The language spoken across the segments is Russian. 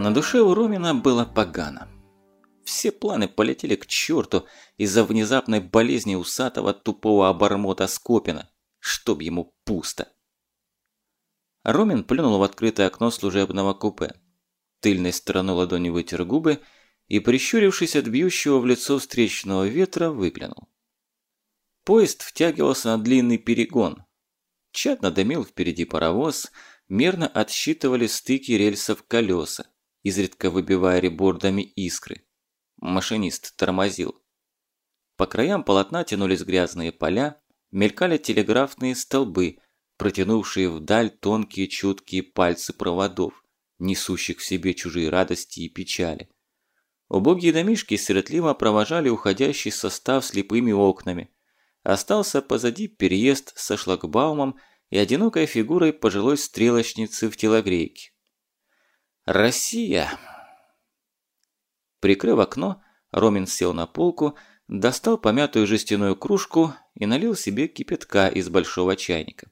На душе у Ромина было погано. Все планы полетели к черту из-за внезапной болезни усатого тупого обормота Скопина, чтоб ему пусто. Ромин плюнул в открытое окно служебного купе. Тыльной стороной ладони вытер губы и, прищурившись от бьющего в лицо встречного ветра, выглянул. Поезд втягивался на длинный перегон. Чадно дымил впереди паровоз, мерно отсчитывали стыки рельсов колеса, изредка выбивая ребордами искры. Машинист тормозил. По краям полотна тянулись грязные поля, мелькали телеграфные столбы, протянувшие вдаль тонкие чуткие пальцы проводов, несущих в себе чужие радости и печали. Убогие домишки сиротливо провожали уходящий состав слепыми окнами. Остался позади переезд со шлагбаумом и одинокой фигурой пожилой стрелочницы в телогрейке. Россия! Прикрыв окно, Ромин сел на полку, достал помятую жестяную кружку и налил себе кипятка из большого чайника.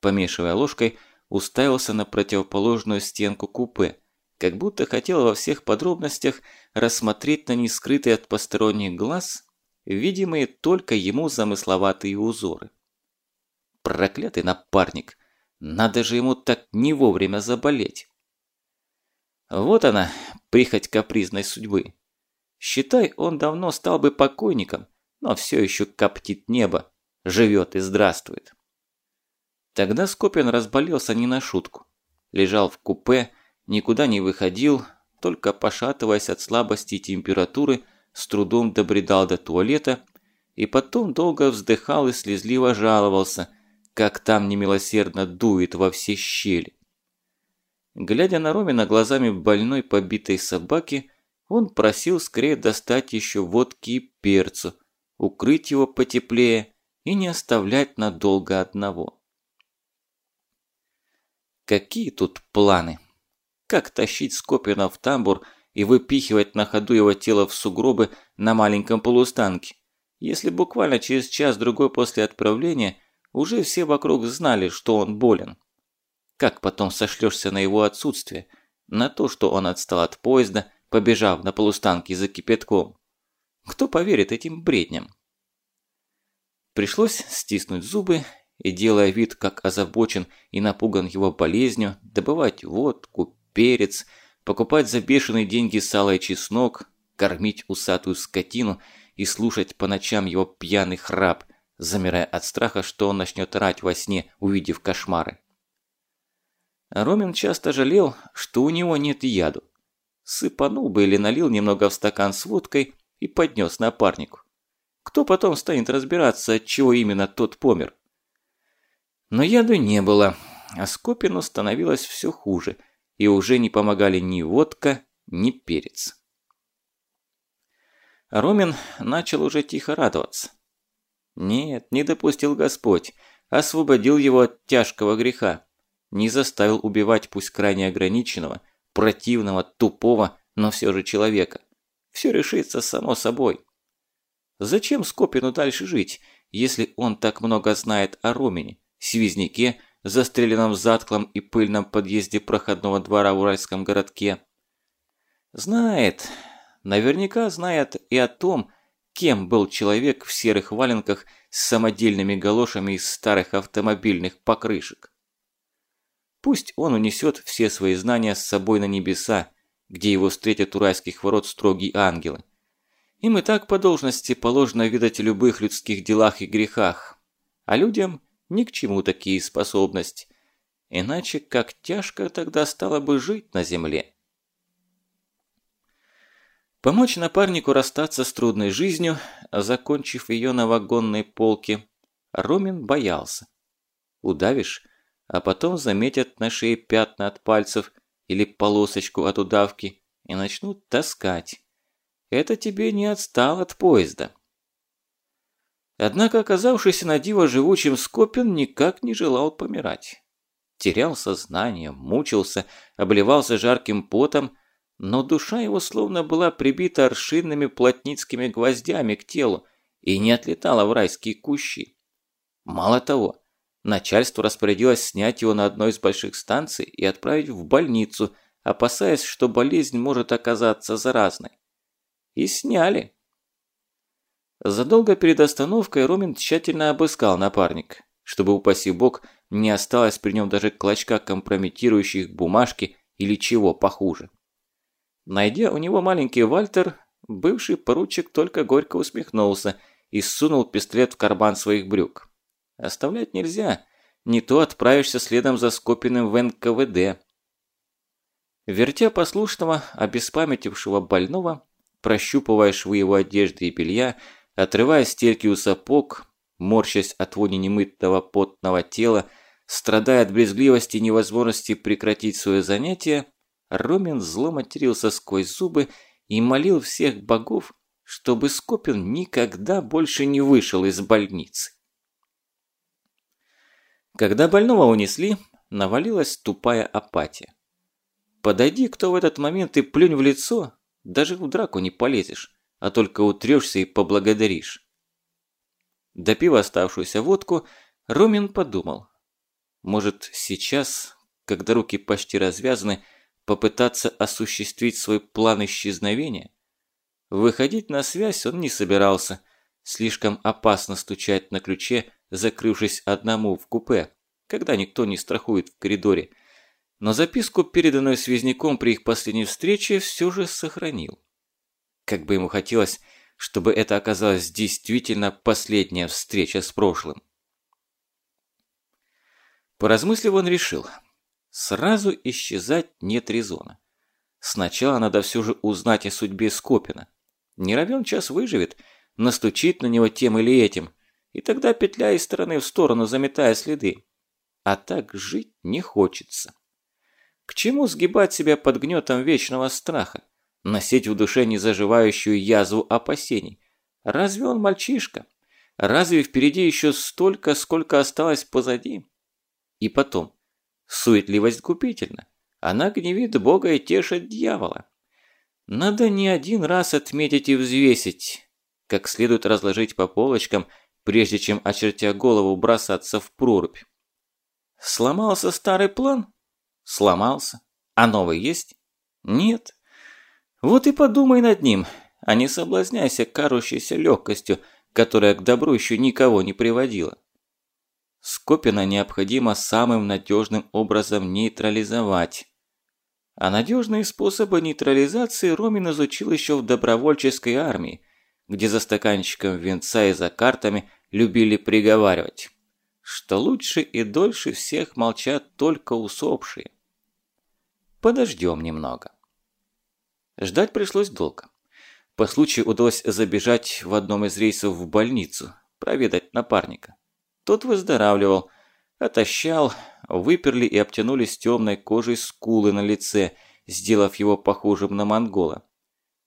Помешивая ложкой, уставился на противоположную стенку купе, как будто хотел во всех подробностях рассмотреть на нескрытые от посторонних глаз видимые только ему замысловатые узоры. Проклятый напарник! Надо же ему так не вовремя заболеть. Вот она, прихоть капризной судьбы. Считай, он давно стал бы покойником, но все еще коптит небо, живет и здравствует. Тогда Скопин разболелся не на шутку. Лежал в купе, никуда не выходил, только пошатываясь от слабости и температуры, с трудом добредал до туалета и потом долго вздыхал и слезливо жаловался, как там немилосердно дует во все щели. Глядя на Ромина глазами больной побитой собаки, он просил скорее достать еще водки и перцу, укрыть его потеплее и не оставлять надолго одного. Какие тут планы? Как тащить Скопина в тамбур и выпихивать на ходу его тело в сугробы на маленьком полустанке, если буквально через час-другой после отправления уже все вокруг знали, что он болен? Как потом сошлешься на его отсутствие? На то, что он отстал от поезда, побежав на полустанке за кипятком? Кто поверит этим бредням? Пришлось стиснуть зубы и, делая вид, как озабочен и напуган его болезнью, добывать водку, перец, покупать за бешеные деньги сало и чеснок, кормить усатую скотину и слушать по ночам его пьяный храп, замирая от страха, что он начнет орать во сне, увидев кошмары. Ромин часто жалел, что у него нет яду. Сыпанул бы или налил немного в стакан с водкой и поднес напарнику. Кто потом станет разбираться, от чего именно тот помер? Но яду не было, а Скопину становилось все хуже, и уже не помогали ни водка, ни перец. Ромин начал уже тихо радоваться. Нет, не допустил Господь, освободил его от тяжкого греха не заставил убивать пусть крайне ограниченного, противного, тупого, но все же человека. Все решится само собой. Зачем Скопину дальше жить, если он так много знает о Ромине, связняке, застреленном затклом и пыльном подъезде проходного двора в уральском городке? Знает, наверняка знает и о том, кем был человек в серых валенках с самодельными галошами из старых автомобильных покрышек. Пусть он унесет все свои знания с собой на небеса, где его встретят у райских ворот строгие ангелы. Им и так по должности положено видать любых людских делах и грехах, а людям ни к чему такие способности. Иначе как тяжко тогда стало бы жить на земле. Помочь напарнику расстаться с трудной жизнью, закончив ее на вагонной полке, Ромин боялся. Удавишь – а потом заметят на шее пятна от пальцев или полосочку от удавки и начнут таскать. Это тебе не отстал от поезда. Однако оказавшийся на диво живучим Скопин никак не желал помирать. Терял сознание, мучился, обливался жарким потом, но душа его словно была прибита аршинными плотницкими гвоздями к телу и не отлетала в райские кущи. Мало того, Начальство распорядилось снять его на одной из больших станций и отправить в больницу, опасаясь, что болезнь может оказаться заразной. И сняли. Задолго перед остановкой Ромин тщательно обыскал напарник, чтобы, упаси бог, не осталось при нем даже клочка компрометирующих бумажки или чего похуже. Найдя у него маленький Вальтер, бывший поручик только горько усмехнулся и сунул пистолет в карман своих брюк. Оставлять нельзя, не то отправишься следом за Скопиным в НКВД. Вертя послушного, обеспамятившего больного, прощупывая швы его одежды и белья, отрывая стельки у сапог, морщась от вони немытого потного тела, страдая от брезгливости и невозможности прекратить свое занятие, Ромин зло матерился сквозь зубы и молил всех богов, чтобы Скопин никогда больше не вышел из больницы. Когда больного унесли, навалилась тупая апатия. Подойди кто в этот момент и плюнь в лицо, даже в драку не полезешь, а только утрешься и поблагодаришь. Допив оставшуюся водку, Ромин подумал. Может, сейчас, когда руки почти развязаны, попытаться осуществить свой план исчезновения? Выходить на связь он не собирался. Слишком опасно стучать на ключе, закрывшись одному в купе, когда никто не страхует в коридоре. Но записку, переданную связняком при их последней встрече, все же сохранил. Как бы ему хотелось чтобы это оказалась действительно последняя встреча с прошлым. Поразмыслив, он решил, сразу исчезать нет резона. Сначала надо все же узнать о судьбе Скопина. Не равен час выживет, настучит на него тем или этим, и тогда петля из стороны в сторону, заметая следы. А так жить не хочется. К чему сгибать себя под гнетом вечного страха? носить в душе незаживающую язву опасений. Разве он мальчишка? Разве впереди еще столько, сколько осталось позади? И потом, суетливость губительна. Она гневит Бога и тешит дьявола. Надо не один раз отметить и взвесить, как следует разложить по полочкам, прежде чем, очертя голову, бросаться в прорубь. Сломался старый план? Сломался. А новый есть? Нет. Вот и подумай над ним, а не соблазняйся карущейся легкостью, которая к добру еще никого не приводила. Скопина необходимо самым надежным образом нейтрализовать. А надежные способы нейтрализации Ромин изучил еще в добровольческой армии, где за стаканчиком венца и за картами любили приговаривать, что лучше и дольше всех молчат только усопшие. Подождем немного. Ждать пришлось долго. По случаю удалось забежать в одном из рейсов в больницу, проведать напарника. Тот выздоравливал, отощал, выперли и обтянули с темной кожей скулы на лице, сделав его похожим на монгола.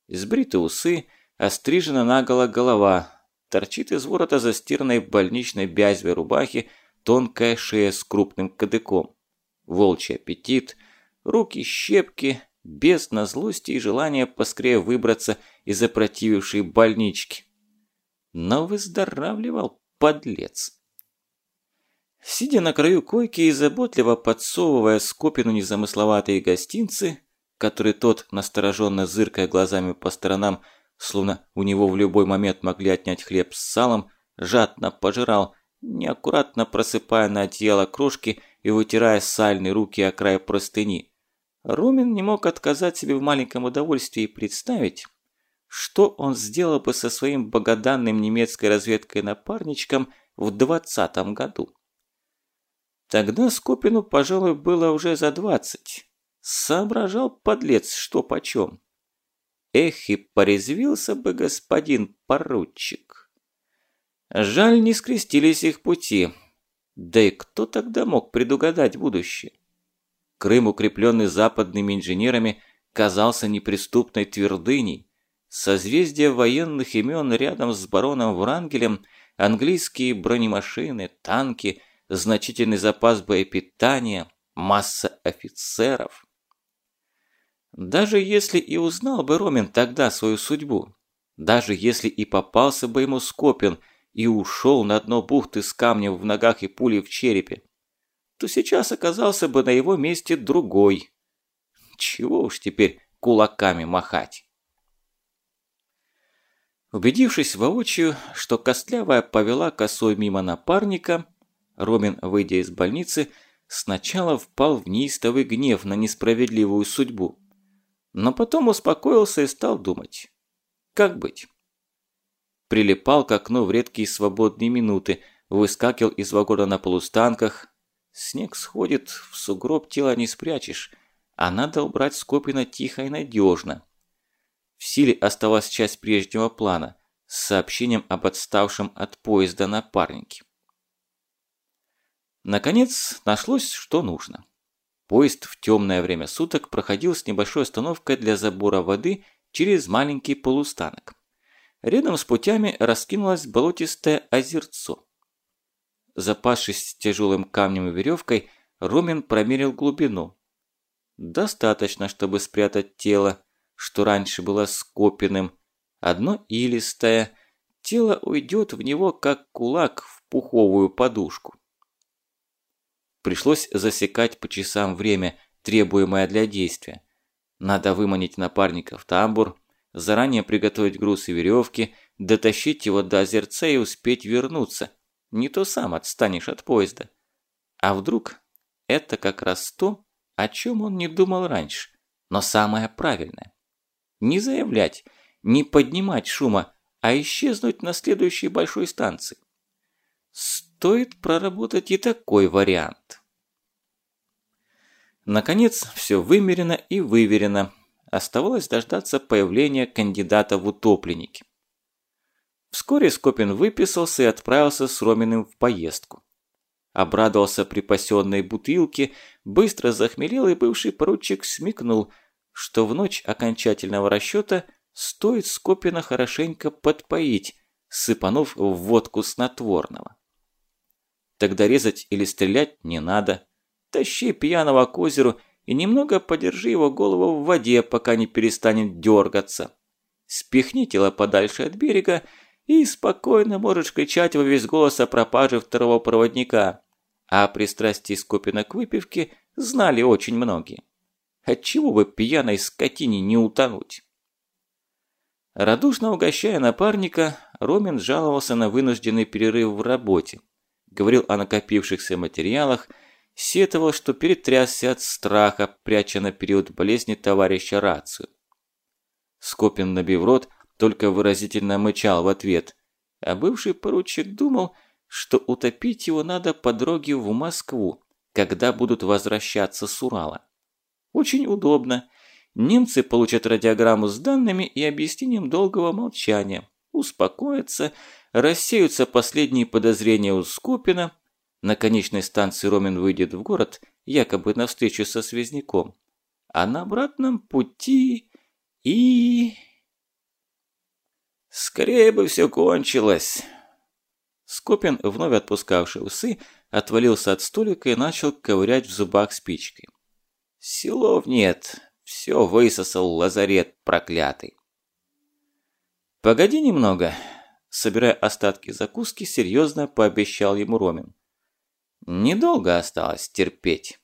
Сбриты усы, острижена наголо голова, торчит из ворота застиранной больничной бязьвой рубахи тонкая шея с крупным кадыком. Волчий аппетит, руки щепки, без на злости и желания поскорее выбраться из опротивившей больнички. Но выздоравливал подлец. Сидя на краю койки и заботливо подсовывая Скопину незамысловатые гостинцы, которые тот, настороженно зыркая глазами по сторонам, словно у него в любой момент могли отнять хлеб с салом, жадно пожирал, неаккуратно просыпая на одеяло крошки и вытирая сальные руки о край простыни. Румин не мог отказать себе в маленьком удовольствии представить, что он сделал бы со своим богоданным немецкой разведкой напарничком в двадцатом году. Тогда Скопину, пожалуй, было уже за двадцать. Соображал подлец, что почем. Эх, и порезвился бы господин поручик. Жаль, не скрестились их пути. Да и кто тогда мог предугадать будущее? Крым, укрепленный западными инженерами, казался неприступной твердыней. Созвездие военных имен рядом с бароном Врангелем, английские бронемашины, танки, значительный запас боепитания, масса офицеров. Даже если и узнал бы Ромин тогда свою судьбу, даже если и попался бы ему Скопин и ушел на дно бухты с камнем в ногах и пулей в черепе, то сейчас оказался бы на его месте другой. Чего уж теперь кулаками махать. Убедившись воочию, что Костлявая повела косой мимо напарника, Ромин, выйдя из больницы, сначала впал в неистовый гнев на несправедливую судьбу. Но потом успокоился и стал думать. Как быть? Прилипал к окну в редкие свободные минуты, выскакивал из вагона на полустанках. Снег сходит, в сугроб тело не спрячешь, а надо убрать Скопина тихо и надежно. В силе оставалась часть прежнего плана с сообщением об отставшем от поезда напарнике. Наконец, нашлось, что нужно. Поезд в темное время суток проходил с небольшой остановкой для забора воды через маленький полустанок. Рядом с путями раскинулось болотистое озерцо. Запавшись тяжелым камнем и веревкой, Ромин промерил глубину. Достаточно, чтобы спрятать тело, что раньше было скопенным. Одно илистое, тело уйдет в него, как кулак в пуховую подушку. Пришлось засекать по часам время, требуемое для действия. Надо выманить напарника в тамбур, заранее приготовить груз и веревки, дотащить его до озерца и успеть вернуться. Не то сам отстанешь от поезда. А вдруг это как раз то, о чем он не думал раньше, но самое правильное. Не заявлять, не поднимать шума, а исчезнуть на следующей большой станции. Стоит проработать и такой вариант. Наконец, все вымерено и выверено. Оставалось дождаться появления кандидата в утопленники. Вскоре Скопин выписался и отправился с Роминым в поездку. Обрадовался припасенной бутылке, быстро захмелел и бывший поручик смекнул, что в ночь окончательного расчета стоит Скопина хорошенько подпоить, сыпанув в водку снотворного. Тогда резать или стрелять не надо. Тащи пьяного к озеру и немного подержи его голову в воде, пока не перестанет дергаться. Спихни тело подальше от берега и спокойно можешь кричать во весь голос о пропаже второго проводника. А о пристрастии Скопина к выпивке знали очень многие. Отчего бы пьяной скотине не утонуть? Радушно угощая напарника, Ромин жаловался на вынужденный перерыв в работе. Говорил о накопившихся материалах, сетовал, что перетрясся от страха, пряча на период болезни товарища рацию. Скопин, набив рот, только выразительно мычал в ответ, а бывший поручик думал, что утопить его надо по дороге в Москву, когда будут возвращаться с Урала. Очень удобно. Немцы получат радиограмму с данными и объяснением долгого молчания, успокоятся, рассеются последние подозрения у Скопина, на конечной станции Ромин выйдет в город, якобы на встречу со связняком, а на обратном пути и... Скорее бы все кончилось. Скопин, вновь отпускавший усы, отвалился от столика и начал ковырять в зубах спичкой. Силов нет, все высосал лазарет проклятый. Погоди немного, собирая остатки закуски, серьезно пообещал ему Ромин. Недолго осталось терпеть.